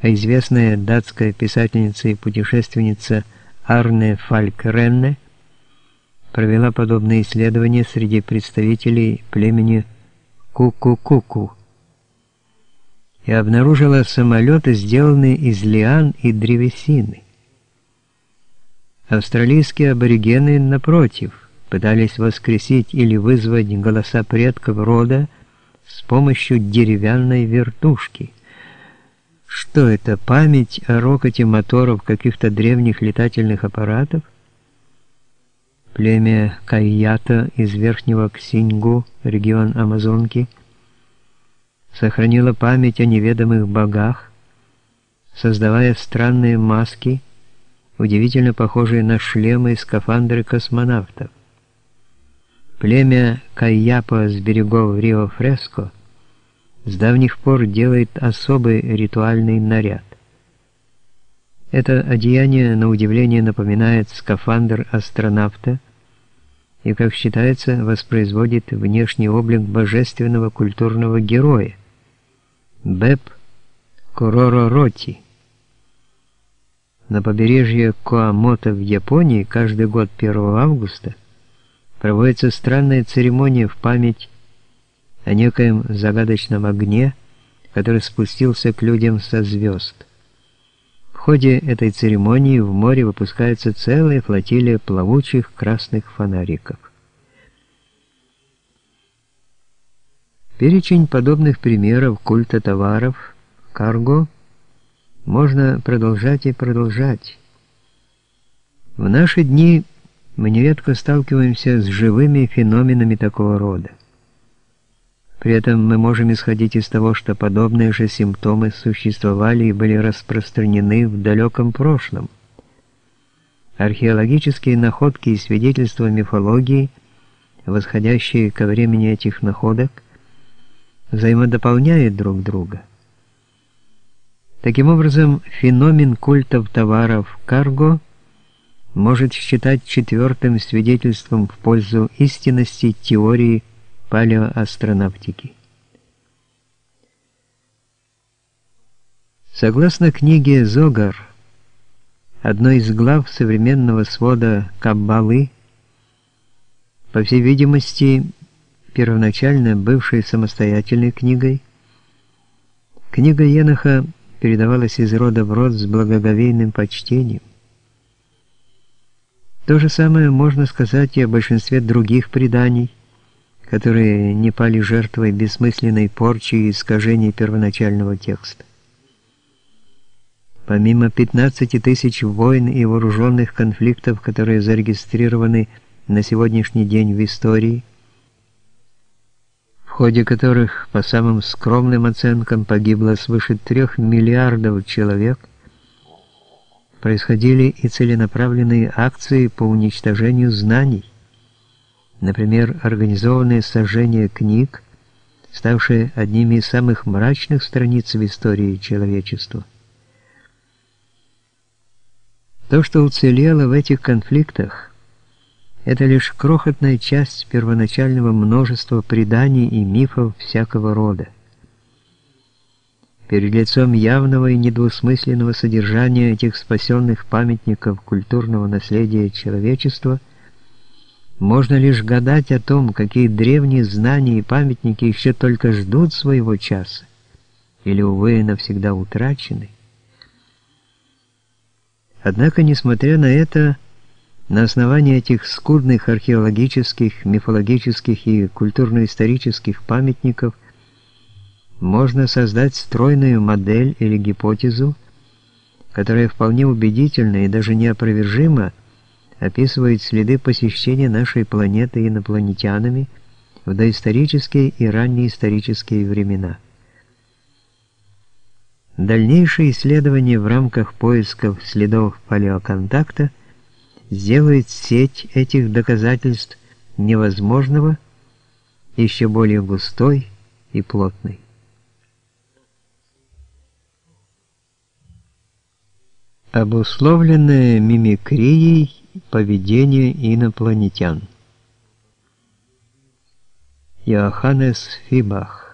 а известная датская писательница и путешественница Арне Фальк Ренне провела подобные исследования среди представителей племени Ку-Ку-Ку-Ку и обнаружила самолеты, сделанные из лиан и древесины. Австралийские аборигены, напротив, пытались воскресить или вызвать голоса предков рода с помощью деревянной вертушки. Что это, память о рокоте моторов каких-то древних летательных аппаратов? Племя Кайята из Верхнего Ксиньгу, регион Амазонки, сохранило память о неведомых богах, создавая странные маски, удивительно похожие на шлемы и скафандры космонавтов. Племя Кайяпа с берегов Рио-Фреско с давних пор делает особый ритуальный наряд. Это одеяние, на удивление, напоминает скафандр астронавта и, как считается, воспроизводит внешний облик божественного культурного героя Беп Куроророти. На побережье Куамото в Японии каждый год 1 августа проводится странная церемония в память о некоем загадочном огне, который спустился к людям со звезд. В ходе этой церемонии в море выпускается целая флотилия плавучих красных фонариков. Перечень подобных примеров культа товаров, карго, можно продолжать и продолжать. В наши дни мы нередко сталкиваемся с живыми феноменами такого рода. При этом мы можем исходить из того, что подобные же симптомы существовали и были распространены в далеком прошлом. Археологические находки и свидетельства мифологии, восходящие ко времени этих находок, взаимодополняют друг друга. Таким образом, феномен культов товаров карго – может считать четвертым свидетельством в пользу истинности теории палеоастронавтики. Согласно книге Зогар, одной из глав современного свода Каббалы, по всей видимости, первоначально бывшей самостоятельной книгой, книга Еноха передавалась из рода в род с благоговейным почтением. То же самое можно сказать и о большинстве других преданий, которые не пали жертвой бессмысленной порчи и искажений первоначального текста. Помимо 15 тысяч войн и вооруженных конфликтов, которые зарегистрированы на сегодняшний день в истории, в ходе которых, по самым скромным оценкам, погибло свыше трех миллиардов человек, происходили и целенаправленные акции по уничтожению знаний, например, организованные сожжения книг, ставшие одними из самых мрачных страниц в истории человечества. То, что уцелело в этих конфликтах, это лишь крохотная часть первоначального множества преданий и мифов всякого рода. Перед лицом явного и недвусмысленного содержания этих спасенных памятников культурного наследия человечества можно лишь гадать о том, какие древние знания и памятники еще только ждут своего часа, или, увы, навсегда утрачены. Однако, несмотря на это, на основании этих скудных археологических, мифологических и культурно-исторических памятников – можно создать стройную модель или гипотезу, которая вполне убедительно и даже неопровержимо описывает следы посещения нашей планеты инопланетянами в доисторические и раннеисторические времена. Дальнейшие исследования в рамках поисков следов палеоконтакта сделают сеть этих доказательств невозможного еще более густой и плотной. Обусловленное мимикрией поведение инопланетян. Йоханнес Фибах